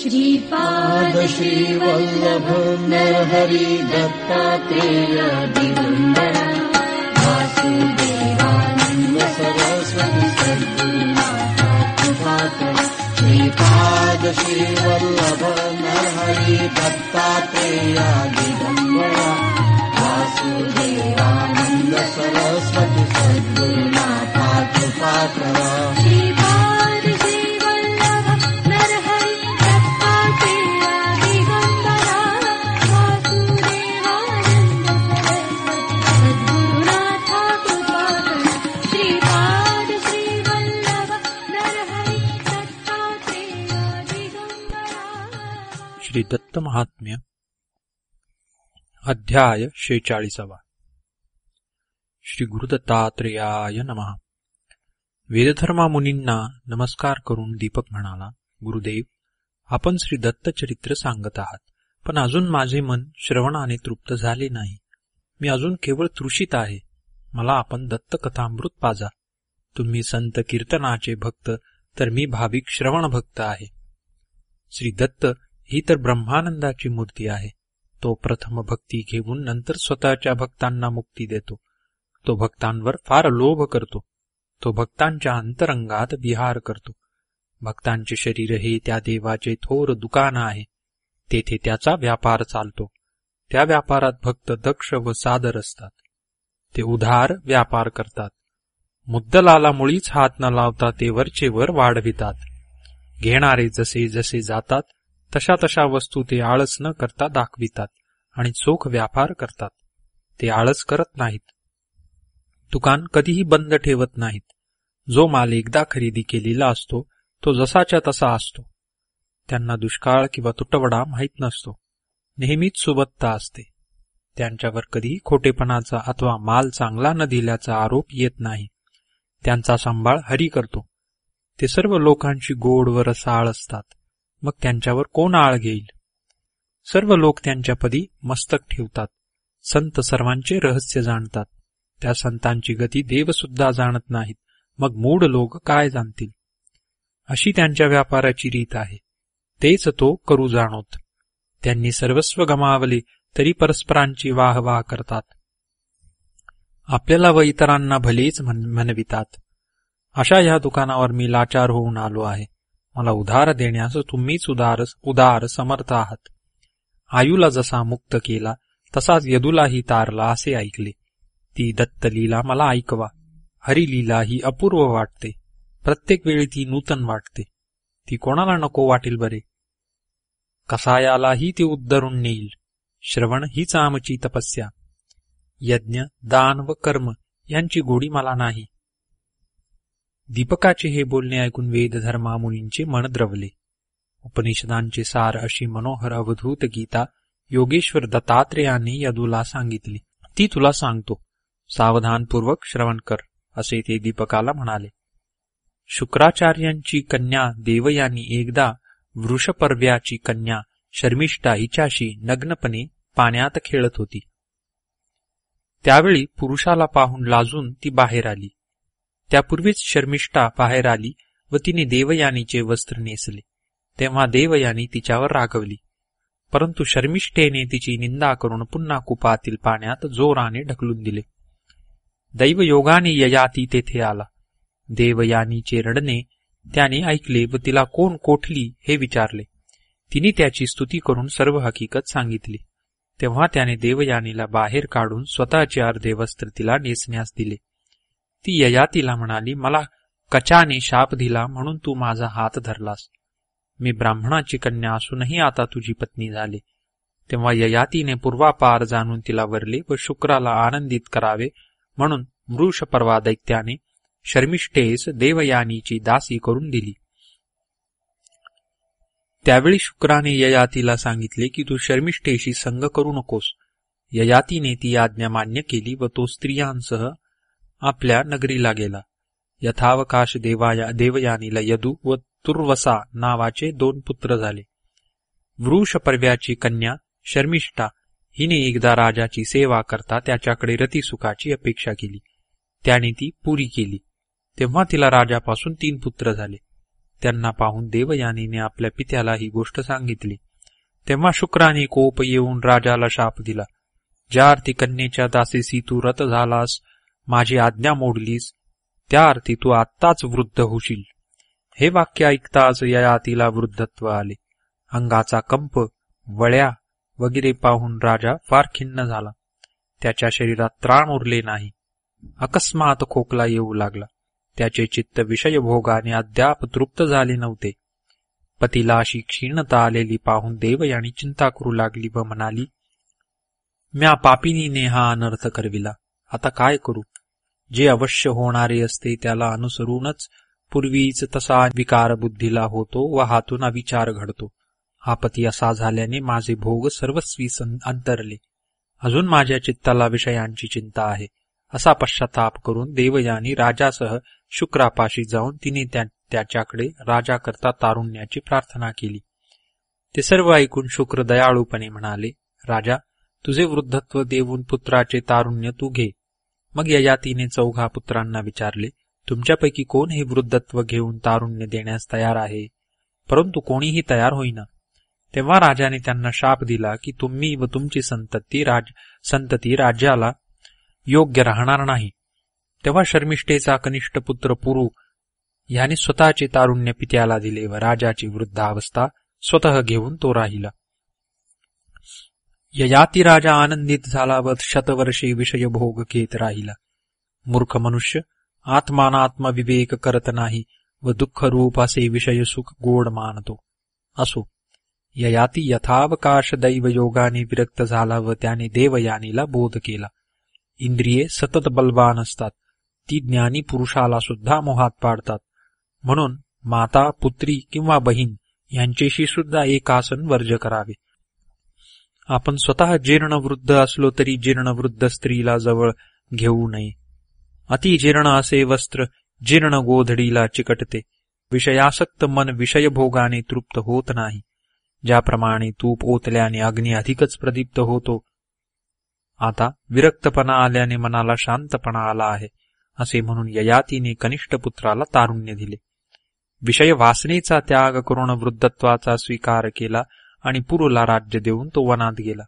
श्रीपाद श्रीवल्लभ नरहरि दत्तात्रेय दिगम्बर वासुदेवानन्द सरस्वती सद्गुरुनाथ कृपाकर श्रीपाद श्रीवल्लभ नरहरि दत्तात्रेय दिगम्बर वासुदेवानन्द सरस्वती सद्गुरुनाथ कृपाकर महात्म्य अध्याय शेचाळीसावा श्री गुरुदत्तात्रेयाय नमः. वेदधर्मा मुनींना नमस्कार करून दीपक म्हणाला गुरुदेव आपण श्री दत्त चरित्र सांगत आहात पण अजून माझे मन श्रवणाने तृप्त झाले नाही. मी अजून केवळ तृषित आहे. मला आपण दत्त कथामृत पाजा. तुम्ही संत कीर्तनाचे भक्त तर मी भाविक श्रवण भक्त आहे. श्री दत्त ही तर ब्रह्मानंदाची मूर्ती आहे. तो प्रथम भक्ती घेऊन नंतर स्वतःच्या भक्तांना मुक्ती देतो. तो भक्तांवर फार लोभ करतो. तो भक्तांच्या अंतरंगात विहार करतो. भक्तांचे शरीर हे त्या देवाचे थोर दुकान आहे. तेथे त्याचा व्यापार चालतो. त्या व्यापारात भक्त दक्ष व सादर असतात. ते उधार व्यापार करतात. मुद्दलाला मुळीच हात न लावता ते वरचे वर वाढवितात. घेणारे जसे जसे जातात तशा तशा वस्तू ते आळस न करता दाखवितात आणि चोख व्यापार करतात. ते आळस करत नाहीत. दुकान कधीही बंद ठेवत नाहीत. जो माल एकदा खरेदी केलेला असतो तो जसाच्या तसा असतो. त्यांना दुष्काळ किंवा तुटवडा माहीत नसतो. नेहमीच सुबत्ता असते. त्यांच्यावर कधीही खोटेपणाचा अथवा माल चांगला न दिल्याचा आरोप येत नाही. त्यांचा सांभाळ हरी करतो. ते सर्व लोकांची गोड व रसाळ असतात. मग त्यांच्यावर कोण आळ घेईल? सर्व लोक त्यांच्यापदी मस्तक ठेवतात. संत सर्वांचे रहस्य जाणतात. त्या संतांची गती देवसुद्धा जाणत नाहीत. मग मूढ लोक काय जाणतील? अशी त्यांच्या व्यापाराची रीत आहे. तेच तो करू जाणोत. त्यांनी सर्वस्व गमावले तरी परस्परांची वाह वाह करतात. आपल्याला व इतरांना भलेच म्हणवितात अशा या दुकानावर मी लाचार होऊन आलो आहे. मला उधार देण्यास तुम्हीच उदार उदार समर्थ आहात. आयूला जसा मुक्त केला तसाच यदूलाही तारला असे ऐकले. ती दत्तलीला मला ऐकवा. हरिलीला ही अपूर्व वाटते. प्रत्येक वेळी ती नूतन वाटते. ती कोणाला नको वाटेल बरे? कसायालाही ती उद्धरून नेईल. श्रवण हीच आमची तपस्या. यज्ञ दान व कर्म यांची गोडी मला नाही. दीपकाचे हे बोलणे ऐकून वेदधर्मा मुनींचे मन द्रवले. उपनिषदांचे सार अशी मनोहर अवधूत गीता योगेश्वर दत्तात्रेयांनी यदूला सांगितली. ती तुला सांगतो. सावधानपूर्वक श्रवण कर असे ते दीपकाला म्हणाले. शुक्राचार्यांची कन्या देवयानी एकदा वृषपर्व्याची कन्या शर्मिष्ठा हिच्याशी नग्नपणे पाण्यात खेळत होती. त्यावेळी पुरुषाला पाहून लाजून ती बाहेर आली. त्यापूर्वीच शर्मिष्ठा बाहेर आली व तिने देवयानीचे वस्त्र नेसले. तेव्हा देवयानी तिच्यावर रागवली. परंतु शर्मिष्ठेने तिची निंदा करून पुन्हा कुपातील पाण्यात जोराने ढकलून दिले. दैवयोगाने ययाती तेथे आला. देवयानीचे रडणे त्याने ऐकले व तिला कोण कोठली हे विचारले. तिने त्याची स्तुती करून सर्व हकीकत सांगितली. तेव्हा त्याने देवयानीला बाहेर काढून स्वतःचे अर्धे वस्त्र तिला नेसण्यास दिले. ती ययातीला म्हणाली मला कचाने शाप दिला म्हणून तू माझा हात धरलास. मी ब्राह्मणाची कन्या असूनही आता तुझी पत्नी झाली. तेव्हा ययातीने पूर्वापार जाणून तिला वरले व शुक्राला आनंदित करावे म्हणून मृष परवा दैत्याने शर्मिष्ठेस देवयानीची दासी करून दिली. त्यावेळी शुक्राने ययातीला सांगितले की तू शर्मिष्ठेशी संग करू नकोस. ययातीने ती आज्ञा मान्य केली व तो स्त्रियांसह आपल्या नगरीला गेला. यथावकाश देवाया देवयानीला यदू व तुर्वसा नावाचे दोन पुत्र झाले. वृष पर्व्याची कन्या शर्मिष्ठा हिने एकदा राजाची सेवा करता त्याच्याकडे रतीसुखाची अपेक्षा केली. त्याने ती पुरी केली. तेव्हा तिला राजापासून तीन पुत्र झाले. त्यांना पाहून देवयानीने आपल्या पित्याला ही गोष्ट सांगितली. तेव्हा शुक्राने कोप येऊन राजाला शाप दिला. ज्या अर्थी कन्येच्या दासीसी तू रथ झालास. माझी आज्ञा मोडलीस त्या अर्थी तू आत्ताच वृद्ध होशील. हे वाक्य ऐकताच ययातीला वृद्धत्व आले. अंगाचा कंप वळ्या वगैरे पाहून राजा फार खिन्न झाला. त्याच्या शरीरात त्राण उरले नाही. अकस्मात खोकला येऊ लागला. त्याचे चित्त विषयभोगाने अद्याप तृप्त झाले नव्हते. पतीला अशी क्षीणता आलेली पाहून देव यांनी चिंता करू लागली व म्हणाली म्या पापिनीने हा अनर्थ करविला. आता काय करू? जे अवश्य होणारे असते त्याला अनुसरूनच पूर्वीच तसा विकार बुद्धीला होतो व हातून अविचार घडतो. हा पती असा झाल्याने माझे भोग सर्वस्वी सं- अंतरले. अजून माझ्या चित्ताला विषयांची चिंता आहे. असा पश्चाताप करून देवयानी राजासह शुक्रापाशी जाऊन तिने त्या- त्याच्याकडे राजाकरता तारुण्याची प्रार्थना केली. ते सर्व ऐकून शुक्र दयाळूपणे म्हणाले राजा तुझे वृद्धत्व देऊन पुत्राचे तारुण्य तू घे. मग ययातीने चौघा पुत्रांना विचारले तुमच्यापैकी कोण हे वृद्धत्व घेऊन तारुण्य देण्यास तयार आहे? परंतु कोणीही तयार होईना. तेव्हा राजाने त्यांना शाप दिला की तुम्ही व तुमची संतती राज संतती राज्याला योग्य राहणार नाही. तेव्हा शर्मिष्ठेचा कनिष्ठ पुत्र पुरु याने स्वतःचे तारुण्य पित्याला दिले व राजाची वृद्धावस्था स्वतः घेऊन तो राहिला. ययाती राजा आनंदित झाला व शतवर्षे विषय भोग घेत राहिला. मूर्ख मनुष्य आत्मानात्म विवेक करत नाही व दुःख रूप असे विषय सुख गोड मानतो. असो ययाती यथावकाश दैवयोगाने विरक्त झाला व त्याने देवयानीला बोध केला. इंद्रिये सतत बलवान असतात ती ज्ञानी पुरुषाला सुद्धा मोहात पाडतात. म्हणून माता पुत्री किंवा बहीण यांच्याशी सुद्धा एक आसन वर्ज करावे. आपण स्वतः जीर्ण वृद्ध असलो तरी जीर्ण वृद्ध स्त्रीला जवळ घेऊ नये. अतिजीर्ण असे वस्त्र जीर्ण गोधडीला चिकटते. विषयासक्त मन विषयभोगाने तृप्त होत नाही. ज्याप्रमाणे तूप ओतल्याने अग्नी अधिकच प्रदीप्त होतो. आता विरक्तपणा आल्याने मनाला शांतपणा आला आहे असे म्हणून ययातीने कनिष्ठ पुत्राला तारुण्य दिले. विषय वासनेचा त्याग करून वृद्धत्वाचा स्वीकार केला आणि पुरूला राज्य देऊन तो वनात गेला.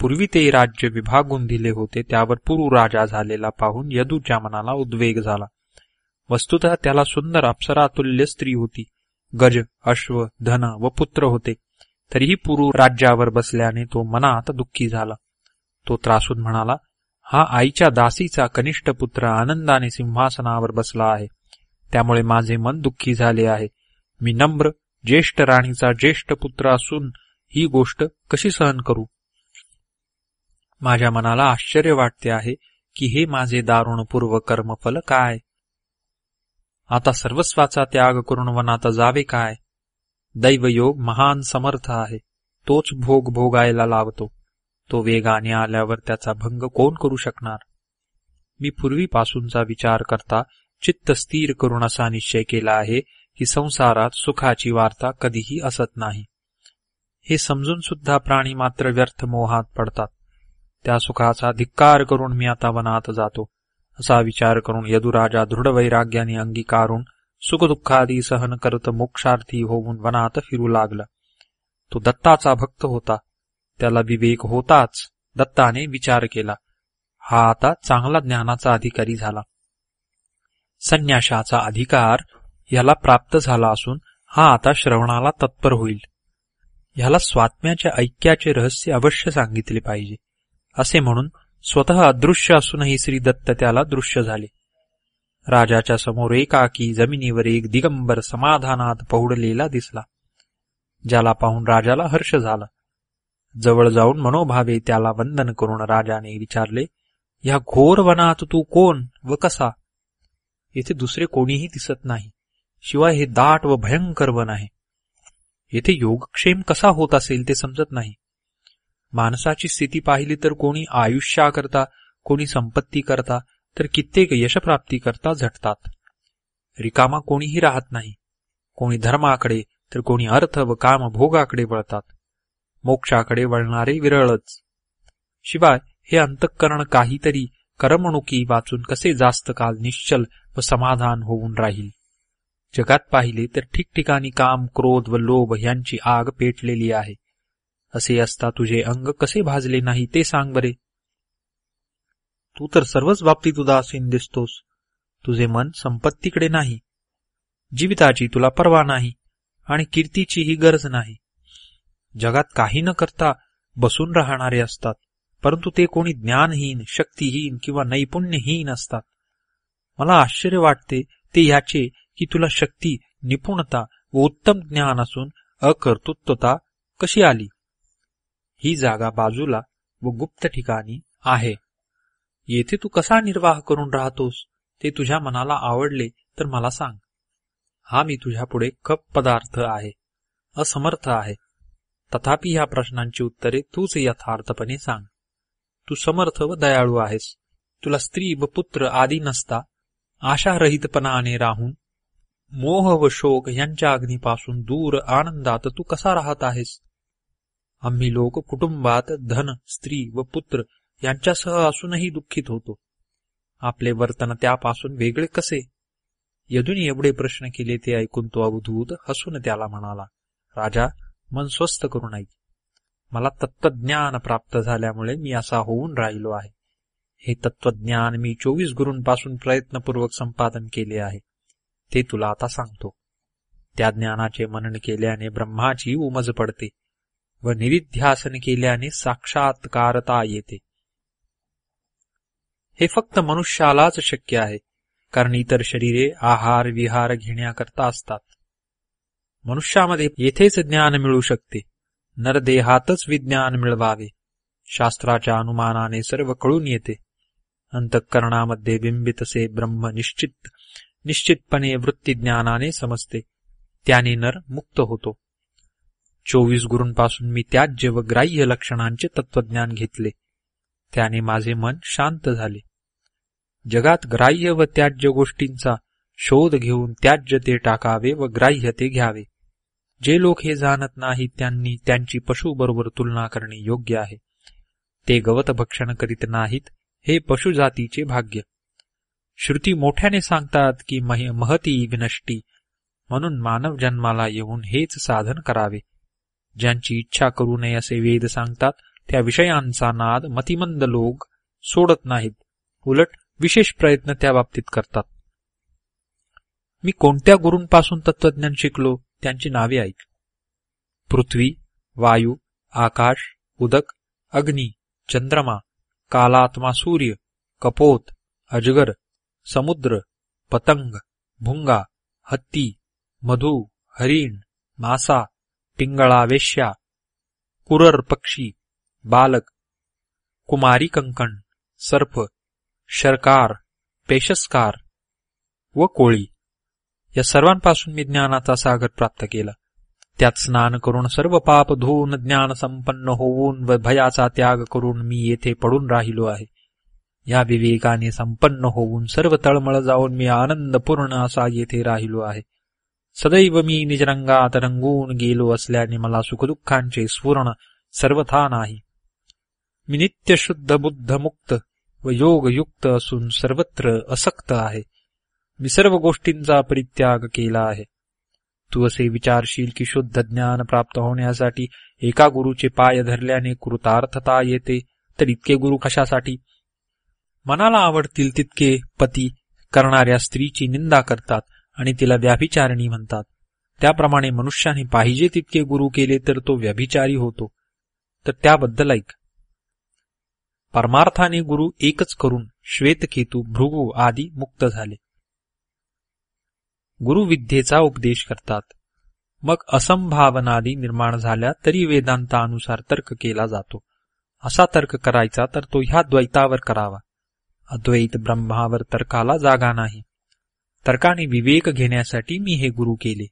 पूर्वी ते राज्य विभागून दिले होते त्यावर पुरू राजा झालेला पाहून यदूच्या मनाला उद्वेग झाला. वस्तुतः त्याला सुंदर अप्सरातुल्य स्त्री होती. गज अश्व धन व पुत्र होते. तरीही पुरू राज्यावर बसल्याने तो मनात दुःखी झाला. तो त्रासून म्हणाला हा आईच्या दासीचा कनिष्ठ पुत्र आनंदाने सिंहासनावर बसला आहे. त्यामुळे माझे मन दुःखी झाले आहे. मी नम्र ज्येष्ठ राणीचा ज्येष्ठ पुत्र असून ही गोष्ट कशी सहन करू? माझ्या मनाला आश्चर्य वाटते आहे की हे माझे दारुण पूर्व कर्मफल काय? आता सर्वस्वाचा त्याग करून वनात जावे काय? दैवयोग महान समर्थ आहे. तोच भोग भोगायला लावतो. तो वेगाने आल्यावर त्याचा भंग कोण करू शकणार? मी पूर्वीपासूनचा विचार करता चित्त स्थिर करून असा निश्चय केला आहे की संसारात सुखाची वार्ता कधीही असत नाही. हे समजून सुद्धा प्राणी मात्र व्यर्थ मोहात पडतात. त्या सुखाचा धिक्कार करून मी आता वनात जातो असा विचार करून यदुराजा दृढ वैराग्याने अंगीकारून सुखदुःखादी सहन करत मोक्षार्थी होऊन वनात फिरू लागला. तो दत्ताचा भक्त होता. त्याला विवेक होताच दत्ताने विचार केला. हा आता चांगला ज्ञानाचा अधिकारी झाला. संन्याशाचा अधिकार याला प्राप्त झाला असून हा आता श्रवणाला तत्पर होईल. ह्याला स्वात्म्याच्या ऐक्याचे रहस्य अवश्य सांगितले पाहिजे असे म्हणून स्वतः अदृश्य असूनही श्री दत्त त्याला दृश्य झाले. राजाच्या समोर एकाकी जमिनीवर एक दिगंबर समाधानात पहुडलेला दिसला ज्याला पाहून राजाला हर्ष झाला. जवळ जाऊन मनोभावे त्याला वंदन करून राजाने विचारले या घोर वनात तू कोण व कसा? येथे दुसरे कोणीही दिसत नाही. शिवाय हे दाट व भयंकर वन आहे. येथे योगक्षेम कसा होत असेल ते समजत नाही. माणसाची स्थिती पाहिली तर कोणी आयुष्याकरता कोणी संपत्ती करता तर कित्येक यशप्राप्ती करता झटतात. रिकामा कोणीही राहत नाही. कोणी धर्माकडे तर कोणी अर्थ व काम भोगाकडे वळतात. मोक्षाकडे वळणारे विरळच. शिवाय हे अंतःकरण काहीतरी करमणुकी वाचून कसे जास्त काल निश्चल व समाधान होऊन राहील? जगात पाहिले तर ठिकठिकाणी काम क्रोध व लोभ यांची आग पेटलेली आहे. असे असता तुझे अंग कसे भाजले नाही ते सांग बरे. तू तर सर्वच बाबतीत उदासीन दिसतोस. तुझे मन संपत्तीकडे नाही. जीविताची तुला पर्वा नाही आणि कीर्तीचीही गरज नाही. जगात काही न करता बसून राहणारे असतात परंतु ते कोणी ज्ञानहीन शक्तिहीन किंवा नैपुण्यहीन असतात. मला आश्चर्य वाटते ते याचे की तुला शक्ती निपुणता व उत्तम ज्ञान असून अकर्तृत्वता कशी आली? ही जागा बाजूला व गुप्त ठिकाणी आहे. येथे तू कसा निर्वाह करून राहतोस ते तुझ्या मनाला आवडले तर मला सांग. हा मी तुझ्यापुढे कप पदार्थ आहे असमर्थ आहे. तथापि ह्या प्रश्नांची उत्तरे तूच यथार्थपणे सांग. तू समर्थ व दयाळू आहेस. तुला स्त्री व पुत्र आदी नसता आशारहितपणाने राहून मोह व शोक यांच्या अग्नीपासून दूर आनंदात तू कसा राहत आहेस? आम्ही लोक कुटुंबात धन स्त्री व पुत्र यांच्यासह असूनही दुःखित होतो. आपले वर्तन त्यापासून वेगळे कसे? यदून एवढे प्रश्न केले ते ऐकून तो अवधूत हसून त्याला म्हणाला राजा मन स्वस्थ करून ऐक मला तत्वज्ञान प्राप्त झाल्यामुळे मी असा होऊन राहिलो आहे. हे तत्वज्ञान मी चोवीस गुरूंपासून प्रयत्नपूर्वक संपादन केले आहे. ते तुला आता सांगतो. त्या ज्ञानाचे मनन केल्याने ब्रह्माची उमज पडते व निरिध्यासन केल्याने साक्षात्कारता येते. हे फक्त मनुष्यालाच शक्य आहे कारण इतर शरीरे आहार विहार घेण्याकरता असतात. मनुष्यामध्ये येथेच ज्ञान मिळू शकते नरदेहातच विज्ञान मिळवावे शास्त्राच्या अनुमानाने सर्व कळून येते. अंतःकरणामध्ये बिंबितसे ब्रह्म निश्चित निश्चितपणे वृत्तीज्ञानाने समजते. त्याने नर मुक्त होतो. चोवीस गुरूंपासून मी त्याज्य व ग्राह्य लक्षणांचे तत्वज्ञान घेतले. त्याने माझे मन शांत झाले. जगात ग्राह्य व त्याज्य गोष्टींचा शोध घेऊन त्याज्य ते टाकावे व ग्राह्य ते घ्यावे. जे लोक हे जाणत नाहीत त्यांनी त्यांची पशुबरोबर तुलना करणे योग्य आहे. ते गवत भक्षण करीत नाहीत हे पशुजातीचे भाग्य. श्रुती मोठ्याने सांगतात की मह- महती विनष्टी. म्हणून मानव जन्माला येऊन हेच साधन करावे. ज्यांची इच्छा करू नये असे वेद सांगतात त्या विषयांचा नाद मतिमंद लोक सोडत नाहीत. उलट विशेष प्रयत्न त्या बाबतीत करतात. मी कोणत्या गुरूंपासून तत्वज्ञान शिकलो? त्यांची नावे ऐक. पृथ्वी वायू आकाश उदक अग्नी चंद्रमा कालात्मा सूर्य कपोत अजगर समुद्र पतंग भुंगा हत्ती मधु हरिण मासा पिंगळा वेश्या कुरर पक्षी बालक कुमारी कंकण सर्प शरकार पेशस्कार व कोळी. या सर्वांपासून मी ज्ञानाचा सागर प्राप्त केला. त्यात स्नान करून सर्व पाप धुवून ज्ञान संपन्न होऊन व भयाचा त्याग करून मी येथे पडून राहिलो आहे. या विवेकाने संपन्न होऊन सर्व तळमळ जाऊन मी आनंदपूर्ण असा येथे राहिलो आहे. सदैव मी निजरंगात रंगून गेलो असल्याने मला सुखदुःखांचे स्फुरण सर्वथा नाही. मी नित्य शुद्ध बुद्ध मुक्त व योगयुक्त असून सर्वत्र असक्त आहे. मी सर्व गोष्टींचा परित्याग केला आहे. तू असे विचारशील की शुद्ध ज्ञान प्राप्त होण्यासाठी एका गुरुचे पाय धरल्याने कृतार्थता येते तर इतके गुरु कशासाठी? मनाला आवडतील तितके पती करणाऱ्या स्त्रीची निंदा करतात आणि तिला व्याभिचारिणी म्हणतात. त्याप्रमाणे मनुष्याने पाहिजे तितके गुरु केले तर तो व्यभिचारी होतो. तर त्याबद्दल ऐक. परमार्थाने गुरु एकच करून श्वेतकेतू भृगू आदी मुक्त झाले. गुरु विद्येचा उपदेश करतात. मग असंभावनादी निर्माण झाल्या तरी वेदांतानुसार तर्क केला जातो. असा तर्क करायचा तर तो ह्या द्वैतावर करावा. अद्वैत ब्रह्मावर तर्काला जागा नाही. तर्काने विवेक घेण्यासाठी मी हे गुरु केले.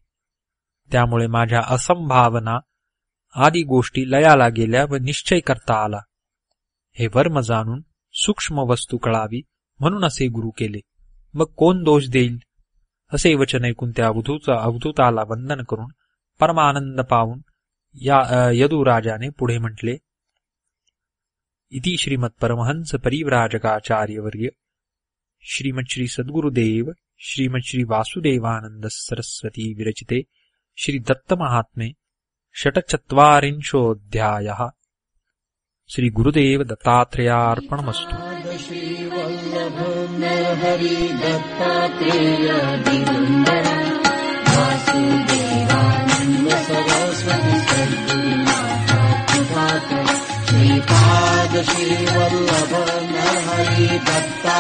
त्यामुळे माझ्या असंभावना आदी गोष्टी लयाला गेल्या व निश्चय करता आला. हे वर्म जाणून सूक्ष्म वस्तू कळावी म्हणून असे गुरु केले. मग कोण दोष देईल? असे वचन ऐकून त्या अवधूचा अवधूताला वंदन करून परमानंद पाहून या यदुराजाने पुढे म्हटले इति श्रीमत्परमहंस परिव्राजकाचार्यवर्य। श्रीमत श्री सद्गुरुदेव श्रीमद वासुदेवानंद सरस्वती विरचिते श्री दत्त षट्चत्वारिंशोऽध्यायः। श्री दत्तात्रेयार्पणमस्तु। सरस्वती श्रीपादशीवल्लभ न हरि दत्ता